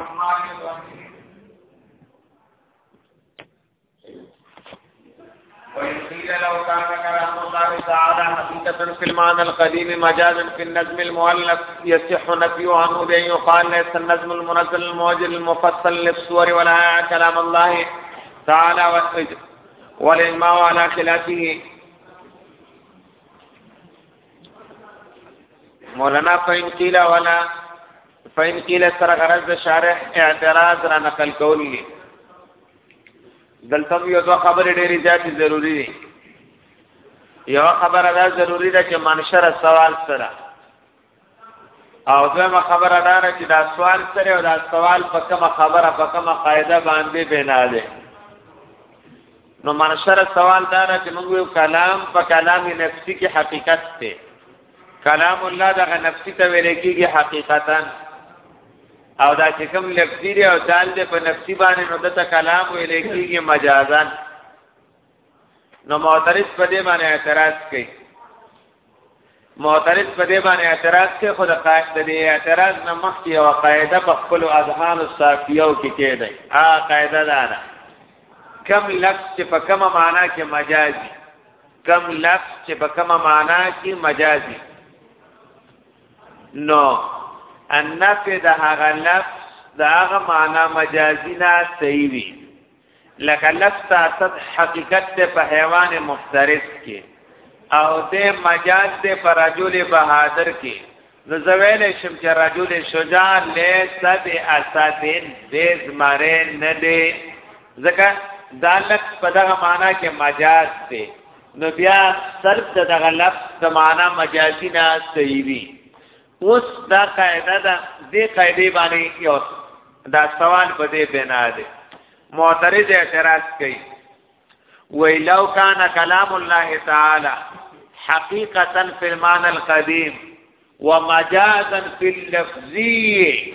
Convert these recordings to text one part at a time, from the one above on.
عارضا وإن قيل لو كان كلام الله تعالى حقيقة في المعنى القديم مجازا في النظم المؤلف يصح نفيه عنه بأن يقال ليس النظم المنزل الموجل المفصل للصور ولا كلام الله تعالى والإجماع على خلافه مولانا فین قیل ولا فین قیل سر غرض شارح اعتراض را نقل کول دي دلته یو دوه خبرې ډېرې زیاتې ضروری دي یو خبره دا ضروری ده چې منشر سوال سره او دویمه خبره دا ده چې دا سوال سره او دا سوال په کومه خبره په کومه قاعده باندې بنا ده نو مرسره سوال دا را چې موږ یو کلام په کلام نفسي کې حقیقت ته کلام الله دغه نفسي ته ویل کېږي حقیقتا او دا چې کوم لفظي دی او دال دی په نفسي باندې نو دته کلام ویل کېږي مجازا نو معترض په دې باندې اعتراض کوي معترض په دې باندې اعتراض کوي خو د قائد د اعتراض نه مخکې یو قاعده په خپل اذهان او صافیو کې کېده ا قاعده دا ده کم لفظ چې په کومه معنا کې مجازي کم لفظ چې په کومه معنا کې مجازي نو ان په د هغه لفظ د هغه معنا مجازي نه صحیح وي لکه لفظ تاسد حقیقت ته په حیوان مفترس کې او د مجاز ته پر رجل بهادر کې نو زویل شم چې رجل شجاع لیس باسدن بیز مره نه دی ځکه دا لفظ په دغه معنا کې مجاز دی نو بیا صرف دغه لفظ د معنا مجازي نه صحیح وي اوس دا قاعده ده دې قاعده باندې یو دا سوال په دې بنا دی معترض اعتراض کوي وی لو کان کلام الله تعالی حقیقتا فی المعنى القدیم ومجازا فی اللفظی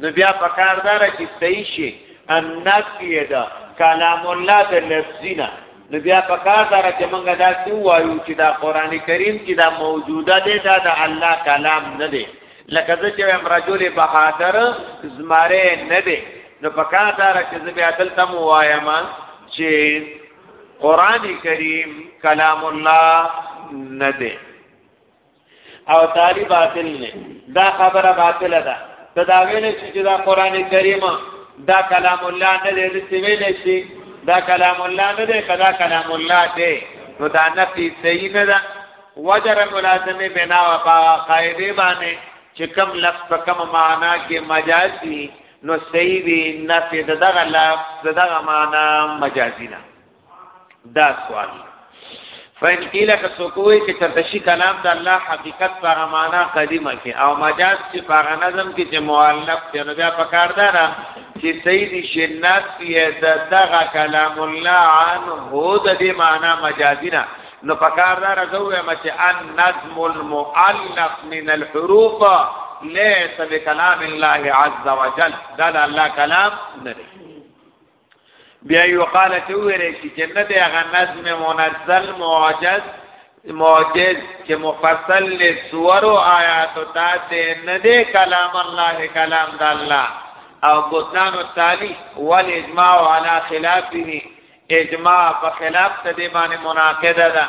نو بیا په کار دار چې صحیح شي ان نفي دا کلام الله د لفظینا نو بیا په کار دار چې موږ دا څو وایو چې دا قران کریم کې دا موجوده دی دا د الله کلام نه دی لکه زه چې هم رجل بهادر زماره نه دی نو په کار دار چې زه بیا دلته مو وایم چې قران کریم کلام الله نه دی او تعالی باطل نه دا خبره باطله ده ته دا ویل شي چې دا قران کریم دا کلام الله نه دی چې ویل شي دا کلام الله نه دی کدا کلام الله دی نو دا نفي صحیح نه ده وجر ملازمه بنا و قاعده باندې چې کم لفظ په کم معنا کې مجازي نو صحیح وی نفي دغه لفظ دغه معنا مجازي نه دا سوال فین قیل که سوکوی چې ترتشی کلام د الله حقیقت پر معنا قدیمه کې او مجاز چې پر نظم کې چې مؤلف ته نو بیا پکار ده نه چې سید شنات یې د دغه کلام الله عن هو د دې معنا مجازی نه نو پکار ده راځو یم چې ان نظم المؤلف من الحروف ليس بكلام الله عز وجل دا الله کلام نه بیا یو قال ته ویل شي جنت هغه نظم منزل معجز معجز چې مفصل له سور او آیات او تاسو نه دې کلام الله کلام د الله او بوتان او تعالی ول اجماع علی خلافه اجماع په خلاف ته دې باندې مناقضه ده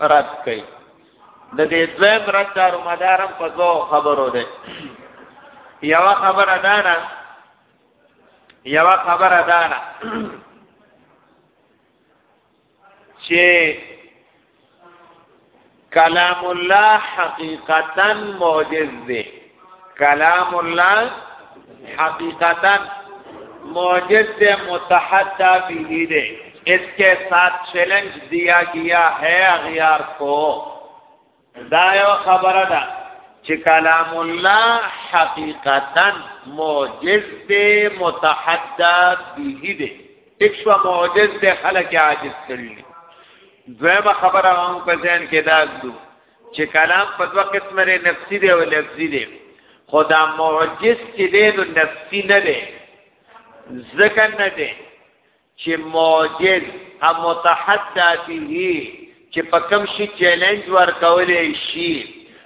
رد کوي د دې دویم رد دارو مدارم په دوه خبرو ده یو خبره ده نه یو خبره ده نه چې کلام الله حقیقتا معجز دی کلام الله حقیقتا معجز سے متحدہ بھی دے اس کے ساتھ چیلنج دیا گیا ہے اغیار کو دایو خبر دا چې کلام الله حقیقتا معجز دی متحدى به دی اکشو معجز دی خلق عاجز کړی دویمه خبره هم په ذهن کې دا دو چې کلام په دوه قسمه لري نفسي دی او لفظي دی خدا معجز چې دی نو نفسي نه دی ځکه نه دی چې معجز هم متحدى فيه چې په کوم شي چیلنج ورکولې شي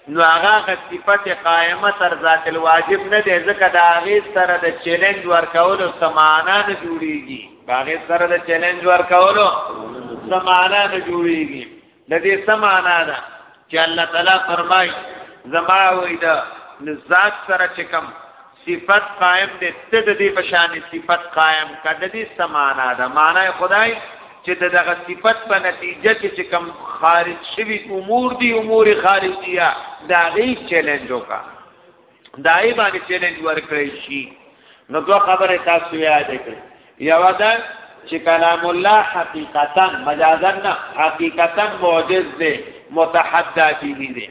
نو هغه صفت قائمه تر ذات الواجب نه دی ځکه دا هغه سره د چیلنج ورکولو سمانا نه جوړیږي هغه سره د چیلنج ورکولو سمانا نه جوړیږي د دې سمانا ده چې الله تعالی فرمای زما وې دا ذات سره چې کم صفت قائم دې ته د دې بشان صفت قائم کړه دې سمانا ده معنی خدای چې دغه صفت په نتیجه کې چې کم خارج شوی امور دي امور خارجیه دا غي چیلنج وکړه دای باندې چیلنج ورکړی شي نو دوه خبره تاسو یاد کړئ یو دا چې کلام الله حقیقتا مجازا نه حقیقتا معجز دی متحدی دی دی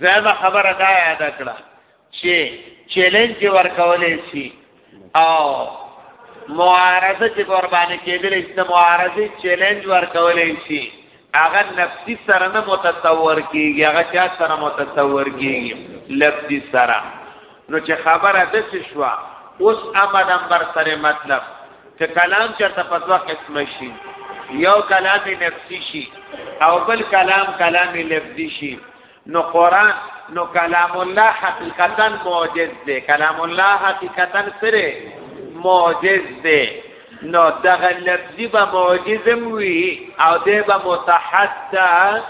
زما خبره دا یاد کړه چې چیلنج ورکولې شي او معارضه چې قرباني کېدلې چې معارضه چیلنج ورکولې شي هغه نفسي سره نه متصور کیږي هغه چا سره متصور کیږي لفظي سره نو چې خبره د څه شو اوس امد امر سره مطلب چې کلام چرته په دوه قسم شي یو کلام نفسي شي او بل کلام کلام لفظي شي نو قران نو کلام الله حقیقتا معجز دی کلام الله حقیقتا سره معجز دی نو دغه لفظي به معجزم وي او دی به متحدث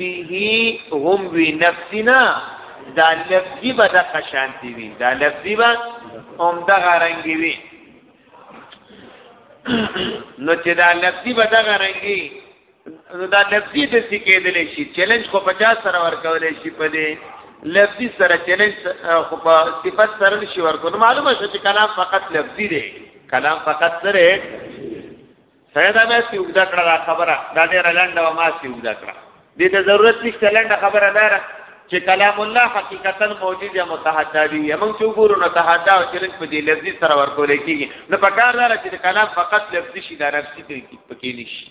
به هم وی نفسنا دا لفظی با دا قشانتی وی دا لفظی با هم دا غرنگی وی نو چې دا لفظی با دا غرنگی نو دا لفظي د څه کېدلی شي چیلنج خو 50 سره ورکول شي په دې لفظي سره چیلنج خو په صفت سره نشي ورکول معلومه شو چې کلام فقط لفظي دی کلام فقط سره سیدا مې سی وګدا کړه دا خبره دا ډېر لنډه و ما سی وګدا کړه دې ته ضرورت نشته لنډه خبره ده چې کلام الله حقیقتا موجود یا متحدا دی موږ چې وګورو نو تحدا او چیلنج په دې لفظي سره ورکول کېږي نو په کار لاره چې کلام فقط لفظي شي دا لفظي پکې نشي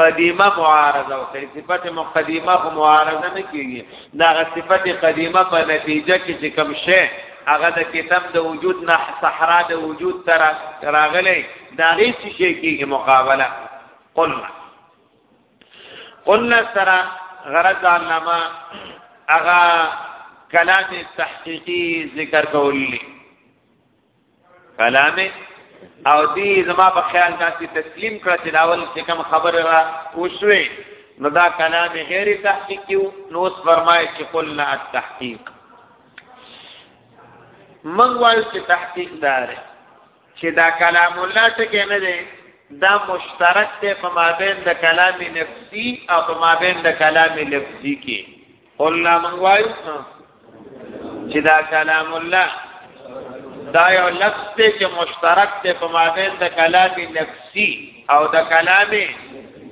قدیمه معارضه او کړي صفت مقدمه خو معارضه نه کیږي دا غ صفت قدیمه په نتیجه کې چې کم شي هغه د کتاب د وجود نه صحرا د وجود تر راغلي دا غي شي کیږي مقابله قلنا قلنا سرا غرض علما اغا کلام تحقیقی ذکر کولی کلامه او دی زما په خیال دا چې تسلیم کړه چې داول چې کوم خبره را وشوي نو دا کلام غیر تحقیقی نو اس فرمای چې قلنا التحقیق من وایو چې تحقیق دار چې دا کلام الله ټکی نه دی دا مشترک ته په مابین د کلام نفسی او په مابین د کلام لفظی کې قلنا من وایو چې دا کلام الله دا یو لفظ دی چې مشترک دی په مابین د کلام نفسي او د کلام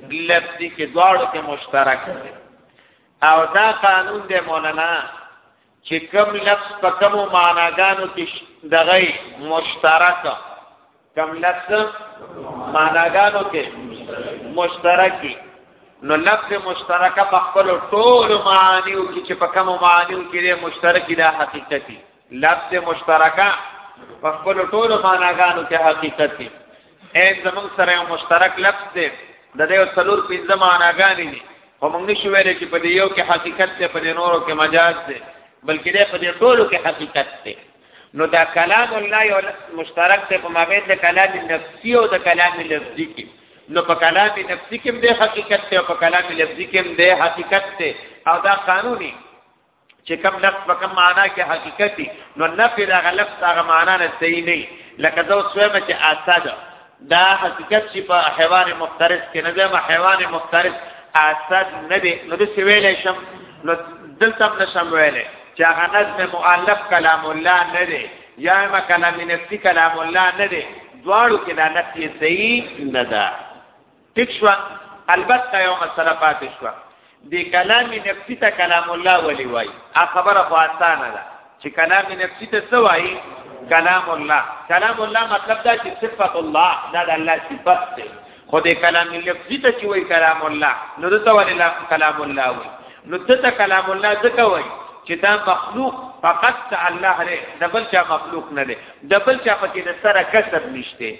لفظي کې دواړو کې مشترک دی او دا قانون دی مولانا چې کم لفظ په کومو معناګانو کې دغه مشترک کم لفظ معناګانو کې مشترکی نو لفظ مشترکه په خپل ټول معانیو کې چې په کوم معانیو کې لري مشترکی دا حقیقتي لفظ مشترکه په خپل ټول معناګانو کې حقیقتي اې زمون سره یو مشترک لفظ دی د دې څلور پنځه معناګانې دي خو موږ نشو ویلې چې په دې یو کې حقیقت دی په دې نورو کې مجاز دی بلکې دې په دې ټولو کې حقیقت دی نو دا کلام الله یو مشترک دی په مابین د کلام نفسي او د کلام لفظي کې نو په کلام نفسي کې د حقیقت ته او په کلام لفظي کې د حقیقت ته او دا قانوني چې کم لفظ په کم معنا کې حقیقتي نو نفي دا غلط هغه معنا نه صحیح نه لکه زو سومه چې اسد دا حقیقت چې په حیوان مفترس کې نه زما حیوان مفترس اسد نه دی نو د سویل شم نو دلته هم نشم ویلې چې هغه نظم مؤلف کلام الله نه دی یا ما کلام نفسي کلام الله نه دی دواړو کې دا نفسي صحیح نه ده ټیک شو البته یو مسله پاتې شو دی کلام نفسی ته کلام الله ولی وای ا خبره خو اسانه ده چې کلام نفسی ته څه وای کلام الله کلام الله مطلب دا چې صفت الله دا د الله صفت دی خو دی کلام نفسی ته چې وای کلام الله نو دته ولی کلام الله وای نو دته کلام الله ځکه وای چې دا مخلوق فقط الله لري دبل چا مخلوق نه لري دبل چا پکې د سره کسب نشته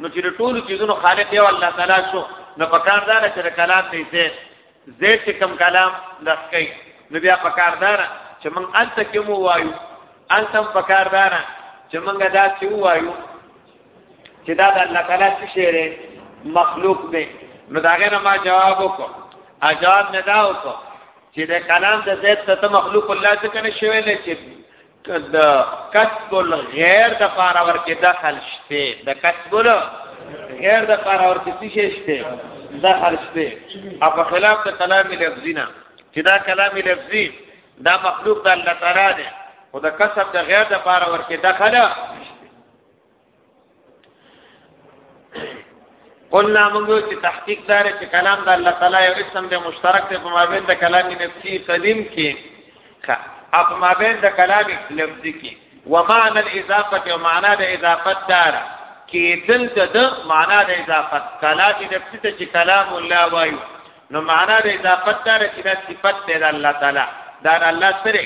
نو چې د ټولو چیزونو خالق یو الله تعالی شو نو په کار دار چې د کلام نه زه زه چې کم کلام لسکې نو بیا په کار دار چې موږ انت کې مو وایو انتم په کار دار چې موږ دا چې وایو چې دا د الله تعالی څه شی مخلوق دی نو دا غره ما جواب وکړ اجاب نه دا وکړ چې د کلام د زید ته مخلوق الله څخه نشوي نه چې د کسب الغیر د پاره ورکه دخل شته د کسب الغیر د پاره ورکه څه شته دخل شته او په خلاف د کلام لفظینا چې دا کلام لفظی دا مخلوق د الله تعالی دی او د کسب د غیر د پاره ورکه دخل قلنا موږ چې تحقیق دار چې کلام د الله تعالی یو اسم د مشترک ته په مابین د کلام نفسي قدیم کې کا اپ مابین د کلام لفظي کې ومعنى الاضافه او معنا د اضافت دار کې دل د معنا د اضافت کلام نفسي ته چې کلام الله وایو نو معنا د اضافت دار چې د صفت د الله تعالی دا الله سره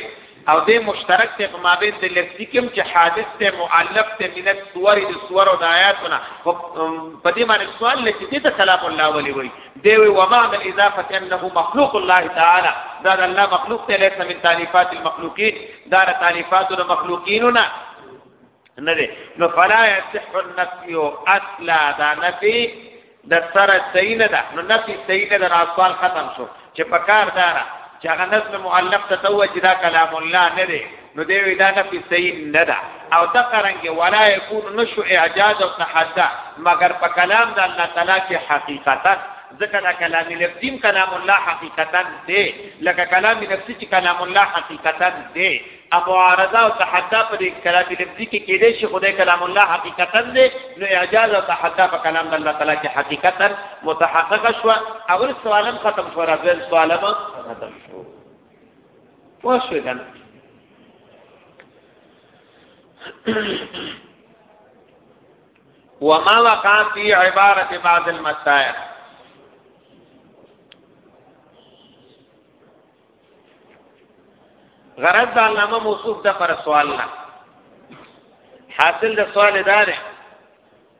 او دې مشترک ته په مابین د لفظي کې هم چې حادث ته مؤلف ته من الصور د صور او د آیاتونه په دې باندې سوال لکه دې ته کلام الله ولي وي دی وي وما من اضافه انه مخلوق الله تعالی دا د الله مخلوق ته ليس من تالیفات المخلوقین دا د تالیفات د مخلوقینونه نه دی نو فلا يصح النفي اصلا دا نفي د سره صحیح نه ده نو نفي صحیح نه ده اصل ختم شو چې په کار دارا چې هغه نظم معلق ته توجه دا کلام الله نه دی نو دی وی دا نفي صحیح نه ده او دا قرانګ ولا يكون نشو اعجاز او تحدى مگر په کلام د الله تعالی کې حقیقتا ځکه دا کلام لفظیم کلام الله حقیقتا دی لکه کلام نفسي چې کلام الله حقیقتا دی اخو عارضه او تحدى په دې کلام لفظي کې کېدې شي خدای کلام الله حقیقتا دې نو اعجاز او تحدى په کلام د الله تعالی کې حقیقتا متحقق شو اول سوالم ختم شو راځل سوالم ختم شو وشو کنه وما وقع في عبارة بعض المسائل غرض د علامه موصوف د پر سوال نه حاصل د سوال دار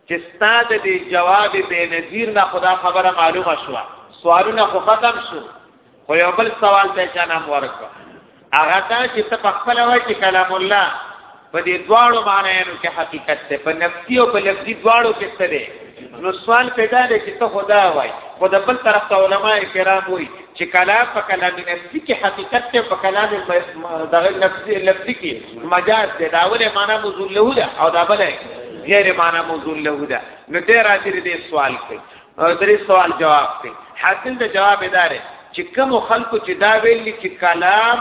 چې ستاد دی جواب به نذیر نه خدا خبره معلومه شو سوالونه خو ختم شو خو یو بل سوال ته جنم ورکړه هغه دا چې ته په خپل وای چې کلام الله په دې دواړو معنیانو کې حقیقت ته په نفسي او په لفظي دواړو کې څه دی نو سوال پیدا دی چې ته خدا وای خو د بل طرف ته علما کرام وایي چې کلام په کلام نفسي کې حقیقت ته په کلام دغه نفسي لفظي کې مجاز دی دا ولې معنا موضوع له ده او دا بل غیر معنا موضوع له ده نو ته راځي دې سوال کوي او درې سوال جواب دی حاصل د جواب ادارې چې کوم خلکو چې دا ویل چې کلام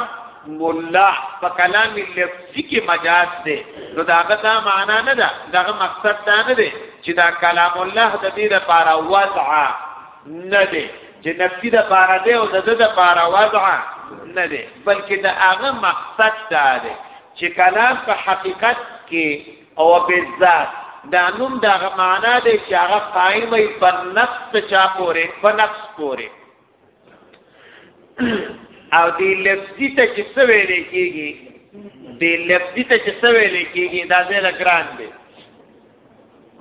مولا په کلام لفظي کې مجاز دی نو دا غدا معنا نه ده دا مقصد دا نه دی چې دا کلام الله د دې لپاره وضع نه دی چې نفسي د لپاره دی او د د لپاره وضع نه دی بلکې دا هغه مقصد دا دی چې کلام په حقیقت کې او بالذات دا نوم دا معنا دی چې هغه قائم وي په نفس ته چا پورې په نفس پورې او دی لفظی ته چې څه ویل کېږي دی لفظی ته چې څه ویل کېږي دا ځای له ګران دی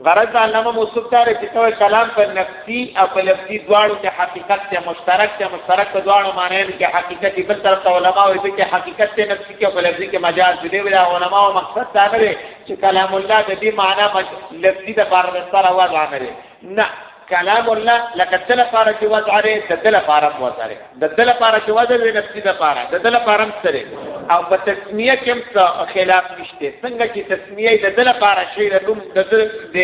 غرض علامه موصوف دار چې څو کلام په نفسي او په لفظي دواړو کې حقیقت ته مشترک ته مشترک دواړو معنی کې حقیقت بل طرف علماء وي چې حقیقت ته نفسي کې په لفظي کې مجاز دی ویل علماء او مقصد دا نه دی چې کلام الله د دې معنی لفظي د بار د سره وضع نه دی نه کلام الله لکه د لپاره چې وضع لري د د لپاره وضع لري د د لپاره چې وضع لري نفسي د لپاره د د لپاره سره او په تسمیه کې هم خلاف نشته څنګه چې تسمیه د د لپاره شی د نوم د د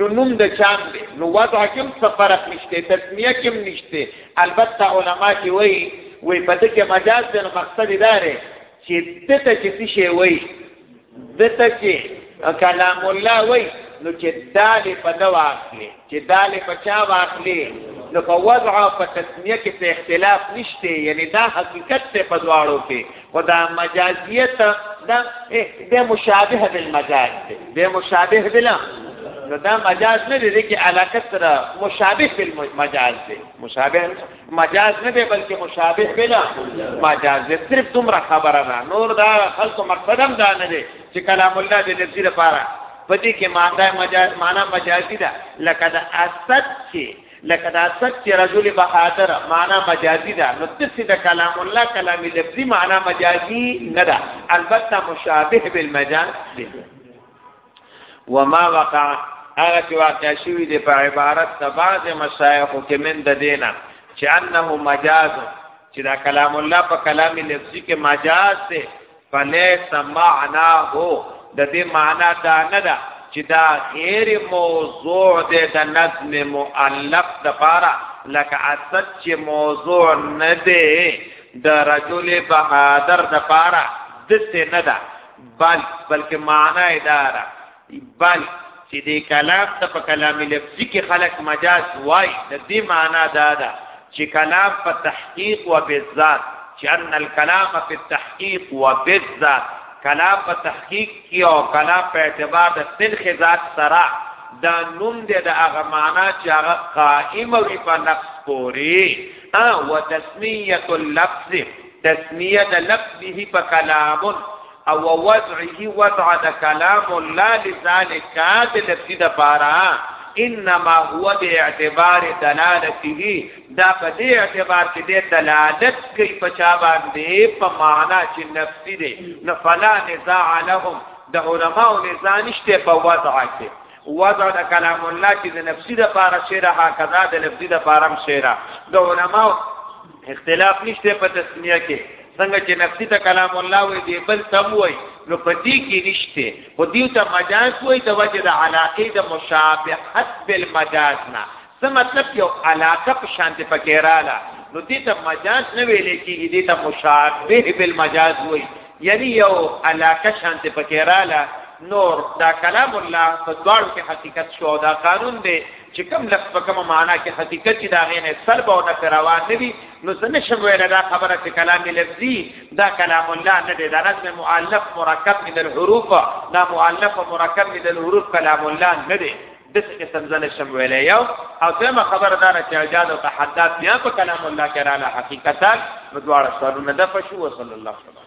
نو نوم د چام دی نو وضع کې هم فرق نشته تسمیه کې هم نشته البته علما چې وایي وی په دې کې مجاز د مقصد ادارې چې دته چې څه شی وایي دته چې کلام الله وایي نو چې دالې په دا واخلې چې دالې په چا واخلې نو په وضع په تسمیه کې څه اختلاف نشته یعنی دا حقیقت ته په دواړو کې خدا مجازیت دا د مشابه بالمجاز دی د مشابه بلا نو دا مجاز نه دی چې علاقه سره مشابه بالمجاز دی مشابه مجاز نه دی بلکې مشابه بلا مجاز دی صرف دومره خبره ده نور دا خلق مقصد هم دا نه دی چې کلام الله دې نفسي لپاره پدې کې معنی مجاز معنی مجازي ده لکه دا اسد چې لکه دا سک چې رجل بهادر معنا مجازي ده نو تسې د کلام الله کلام لفظي معنا مجازي نه ده البته مشابه بالمجاز ده وما وقع هغه چې واقع شوی دی په عبارت د بعض مشایخ کې من د دینه چې انه مجاز چې دا کلام الله په کلام لفظي کې مجاز ده فلیس معنا هو د دې معنا دا نه ده چې دا غیر موضوع ده د نظم مؤلف د پاره لکه اسد چې موضوع نه ده د رجل بهادر د پاره دته نه ده بل بلکې معنا اداره بل چې د کلام ته په کلام لفظي کې خلق مجاز وای د دې معنی دا ده چې کلام په تحقیق و بالذات چې ان الكلام په تحقیق و بالذات کلام په تحقیق کې او کلام په اعتبار د تلخ ذات سره دا نوم دې د هغه معنا چې هغه قائم وي په نفس پوري او تسمیه اللفظ تسمیه د لفظه په کلام او وضعه وضع د کلام الله لذلك د لفظ د پاره انما هو باعتبار دلالته دا په دې اعتبار کې د دلالت کوي په چا باندې په معنا چې نفسي دي نه فلا نزاع لهم د علماء نزاع نشته په وضع کې وضع د کلام الله چې د نفسي د پاره شعر هکذا د لفظي د پاره شعر د علماء اختلاف نشته په تسمیه کې څنګه چې نفسي ته کلام الله وي دی بل تم وي نو په دې کې نشته خو دې ته مجاز وي د وجه د علاقې د مشابهت بالمجاز نه څه مطلب یو علاقه په شان دې پکې رااله نو دې ته مجاز نه ویل کېږي دې ته مشابه بالمجاز وي یعنی یو علاقه شان دې پکې رااله نور دا کلام الله په دواړو کې حقیقت شو دا قانون دی چې کوم لفظ په کومه معنا کې حقیقت چې دا غینه سلب او نفر روان نه وي نو زه نشم ویل دا خبره چې کلام لفظي دا کلام الله نه دی دا نظم مؤلف مرکب من الحروف دا مؤلف مرکب من الحروف کلام الله نه دی د څه قسم زه نشم ویل یو او دغه خبره دا چې اجازه او تحدث بیا په کلام الله کې رااله حقیقتا نو دواړه سوالونه د پښو صلی الله علیه وسلم